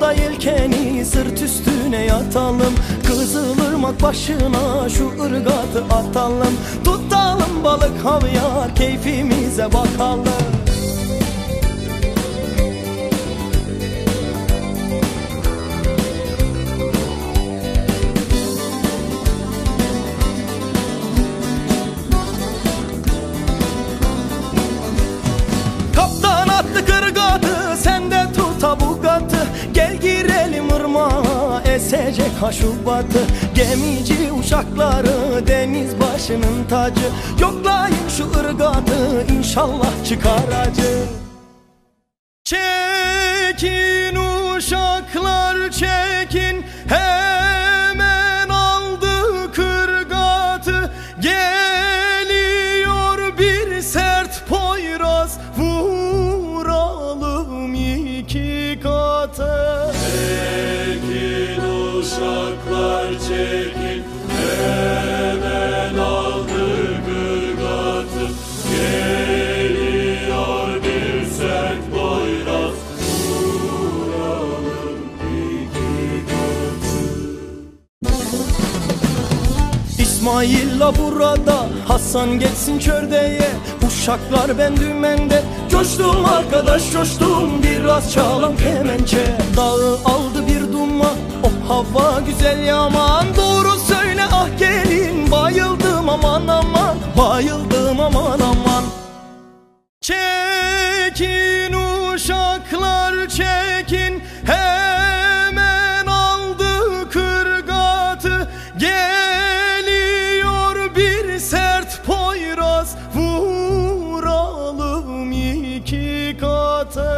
da yelkeni sırt üstüne yatalım Kızılırmak başına şu ırgatı atalım. Tutalım balık havyar keyfimize bakalım esecek ha şubatı Gemici uşakları deniz başının tacı. Yoklayın şu ırgatı inşallah çıkar acı. Çekin uşaklar çekin İsmail'la burada Hasan geçsin çördeğe Uşaklar ben dümende Coştum arkadaş coştum Biraz çalan kemençe. Dağı aldı hava güzel yaman Doğru söyle ah gelin. Bayıldım aman aman Bayıldım aman aman. Çekin uşaklar çekin. Hemen aldı kırgatı. Geliyor bir sert poyraz. Vuralım iki katı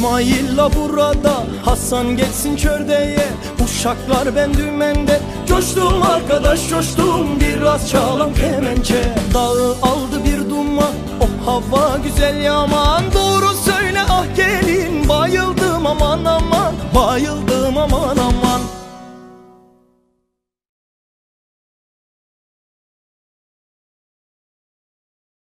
İsmail'la burada Hasan geçsin çördeğe Uşaklar ben dümende Coştum arkadaş coştum. Biraz çalan kemençe. Dağı aldı bir dumma O hava güzel yaman